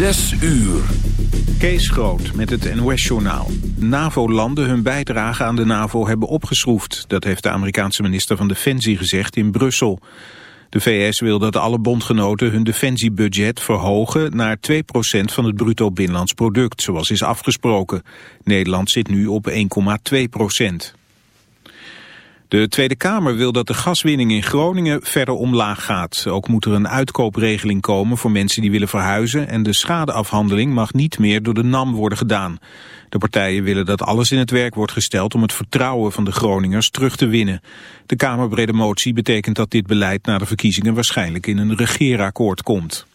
Zes uur. Kees Groot met het NOS-journaal. NAVO-landen hun bijdrage aan de NAVO hebben opgeschroefd. Dat heeft de Amerikaanse minister van Defensie gezegd in Brussel. De VS wil dat alle bondgenoten hun defensiebudget verhogen naar 2% van het bruto binnenlands product, zoals is afgesproken. Nederland zit nu op 1,2%. De Tweede Kamer wil dat de gaswinning in Groningen verder omlaag gaat. Ook moet er een uitkoopregeling komen voor mensen die willen verhuizen... en de schadeafhandeling mag niet meer door de NAM worden gedaan. De partijen willen dat alles in het werk wordt gesteld... om het vertrouwen van de Groningers terug te winnen. De Kamerbrede motie betekent dat dit beleid na de verkiezingen... waarschijnlijk in een regeerakkoord komt.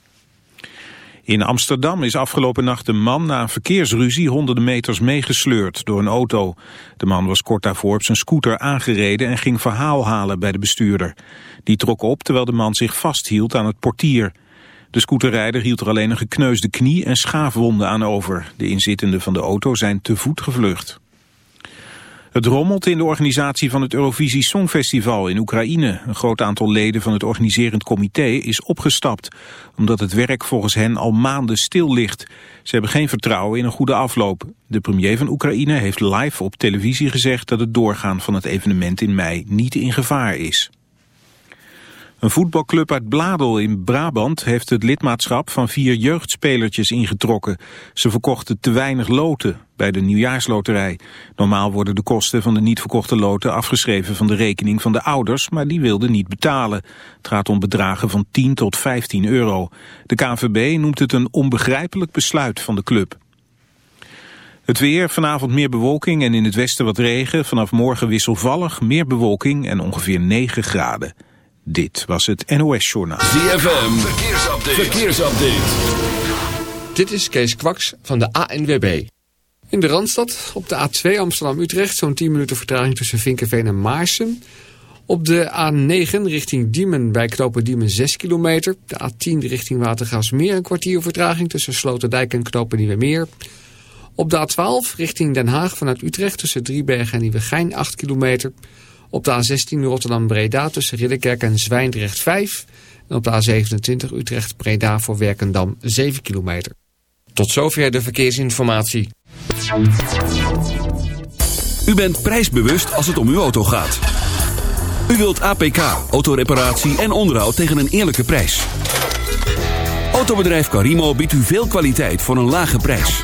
In Amsterdam is afgelopen nacht een man na een verkeersruzie honderden meters meegesleurd door een auto. De man was kort daarvoor op zijn scooter aangereden en ging verhaal halen bij de bestuurder. Die trok op terwijl de man zich vasthield aan het portier. De scooterrijder hield er alleen een gekneusde knie en schaafwonden aan over. De inzittenden van de auto zijn te voet gevlucht. Het rommelt in de organisatie van het Eurovisie Songfestival in Oekraïne. Een groot aantal leden van het organiserend comité is opgestapt... omdat het werk volgens hen al maanden stil ligt. Ze hebben geen vertrouwen in een goede afloop. De premier van Oekraïne heeft live op televisie gezegd... dat het doorgaan van het evenement in mei niet in gevaar is. Een voetbalclub uit Bladel in Brabant heeft het lidmaatschap van vier jeugdspelertjes ingetrokken. Ze verkochten te weinig loten bij de nieuwjaarsloterij. Normaal worden de kosten van de niet verkochte loten afgeschreven van de rekening van de ouders, maar die wilden niet betalen. Het gaat om bedragen van 10 tot 15 euro. De KNVB noemt het een onbegrijpelijk besluit van de club. Het weer, vanavond meer bewolking en in het westen wat regen. Vanaf morgen wisselvallig, meer bewolking en ongeveer 9 graden. Dit was het NOS Journaal. ZFM, verkeersupdate. verkeersupdate. Dit is Kees Kwaks van de ANWB. In de Randstad, op de A2 Amsterdam-Utrecht, zo'n 10 minuten vertraging tussen Vinkenveen en Maarsen. Op de A9 richting Diemen bij knopen Diemen 6 kilometer. De A10 richting Watergasmeer een kwartier vertraging tussen Sloterdijk en knopen Nieuwemeer. Op de A12 richting Den Haag vanuit Utrecht tussen Driebergen en Nieuwegein 8 kilometer. Op de A16 Rotterdam-Breda tussen Ridderkerk en Zwijndrecht 5. En op de A27 Utrecht-Breda voor Werkendam 7 kilometer. Tot zover de verkeersinformatie. U bent prijsbewust als het om uw auto gaat. U wilt APK, autoreparatie en onderhoud tegen een eerlijke prijs. Autobedrijf Carimo biedt u veel kwaliteit voor een lage prijs.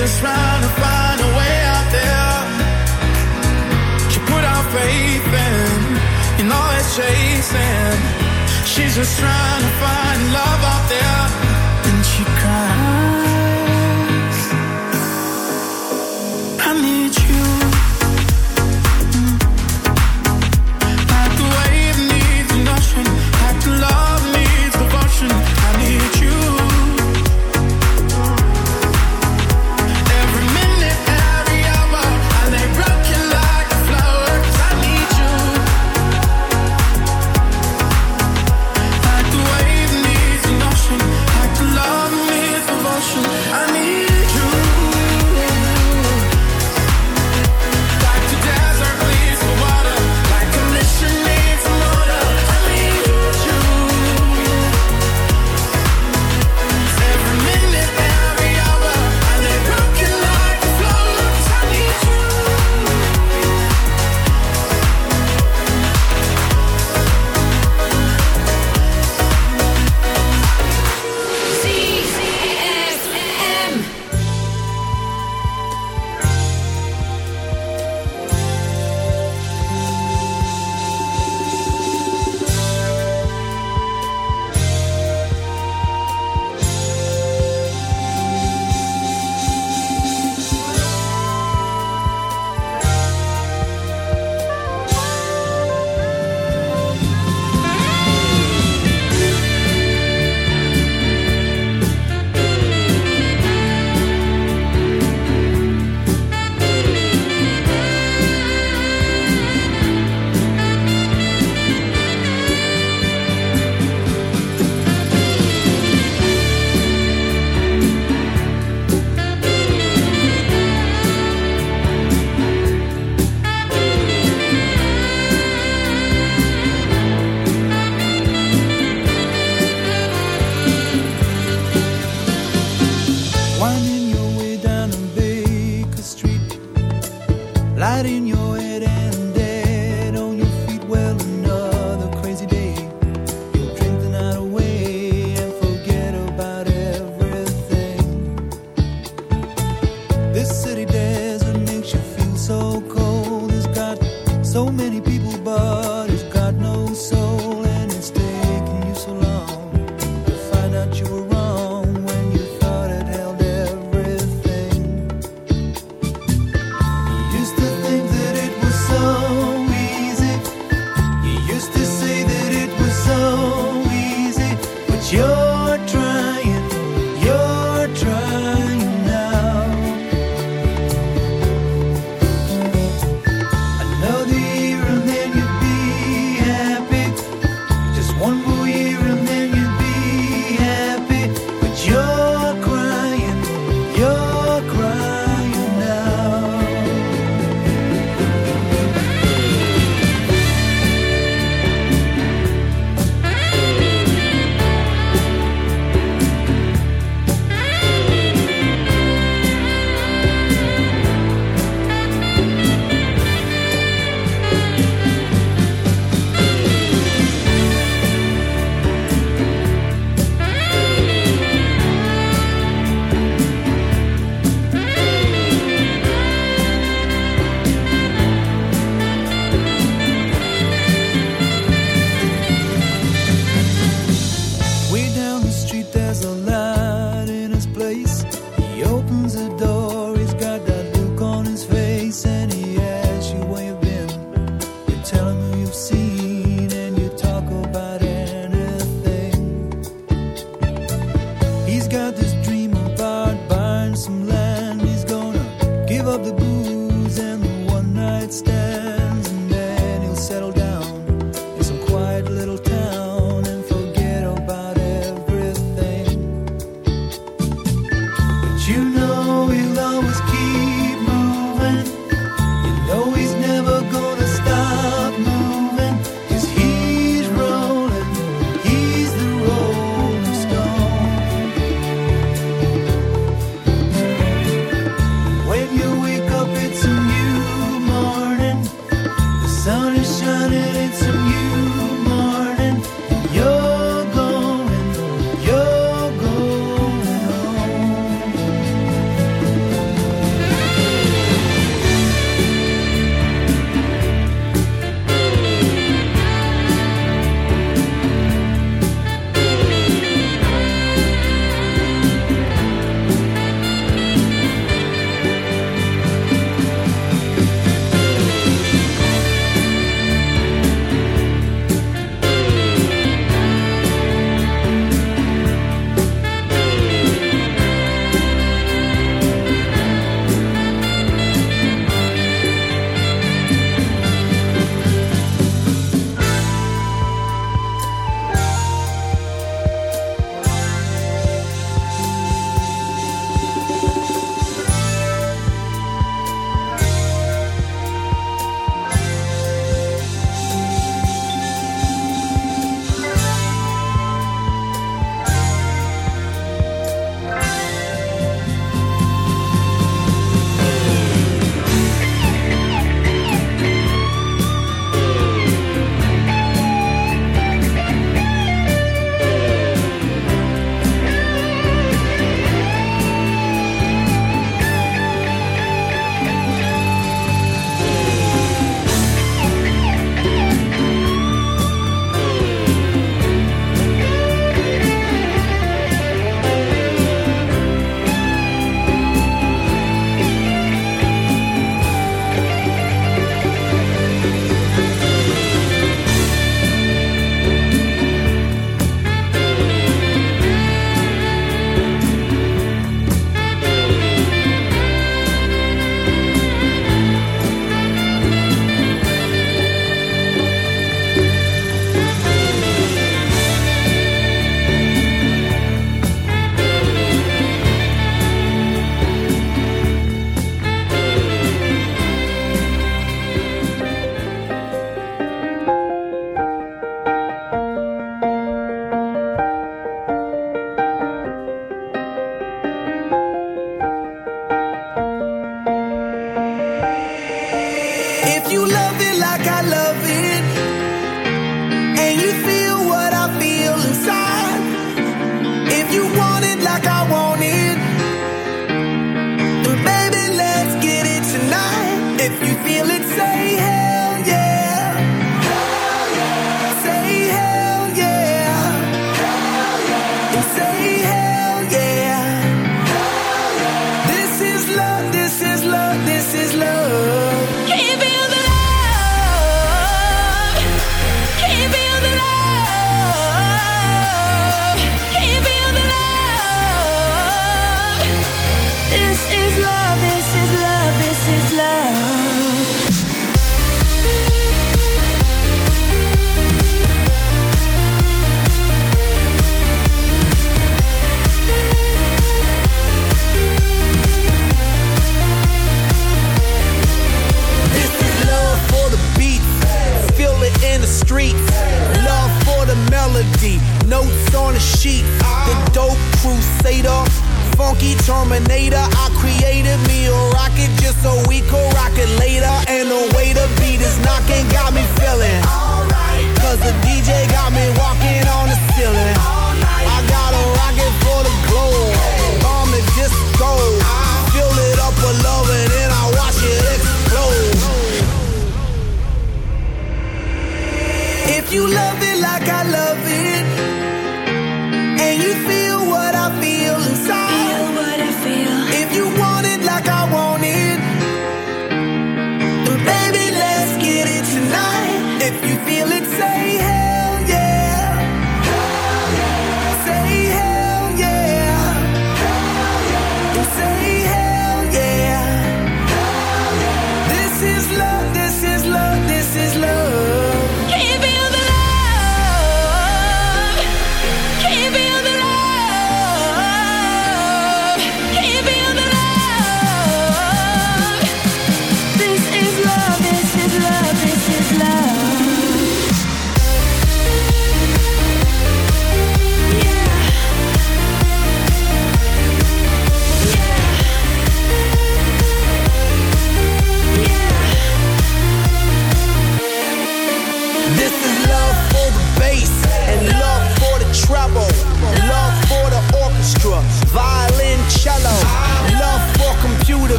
just trying to find a way out there. She put out faith in, in all that chasing. She's just trying to find love out there.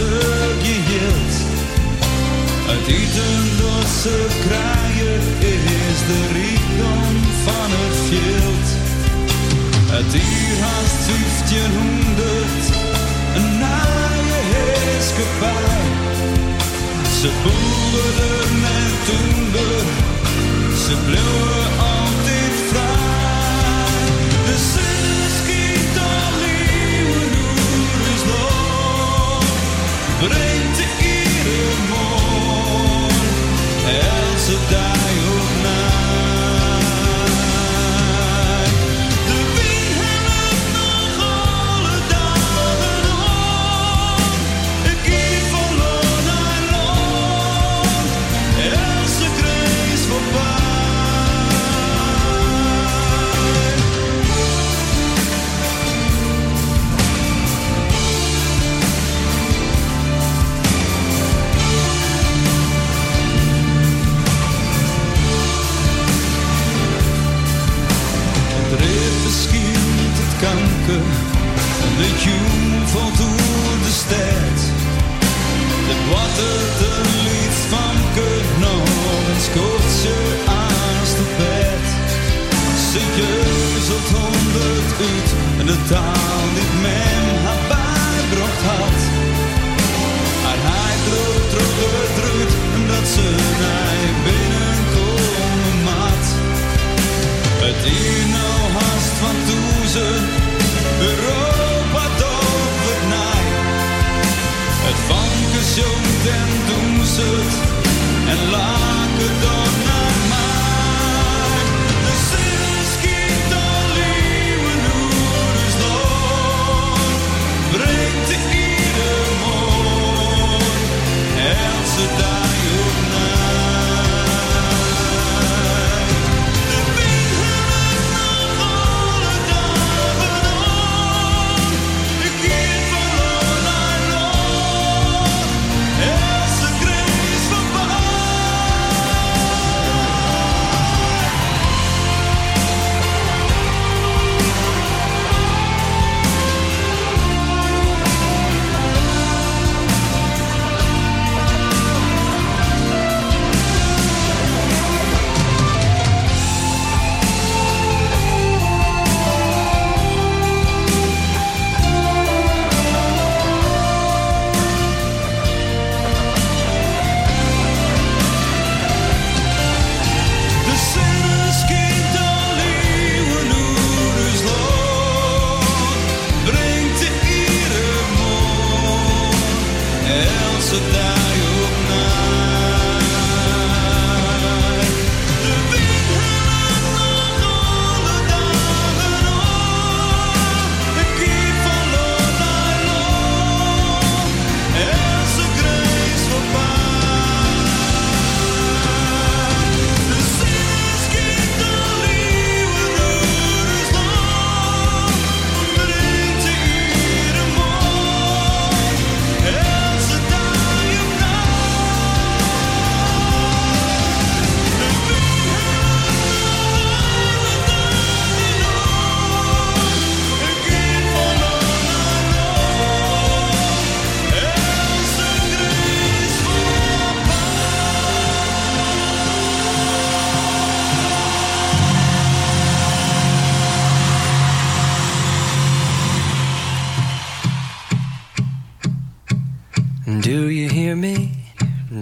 losse geheeld. Uit ieder losse kraaien is de rijkdom van het veld. Het hier haast 1500, een naaie heerskepaar. Ze boeren met toender, ze bleven brengt de ere mooi. Elke dag.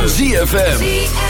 van ZFM.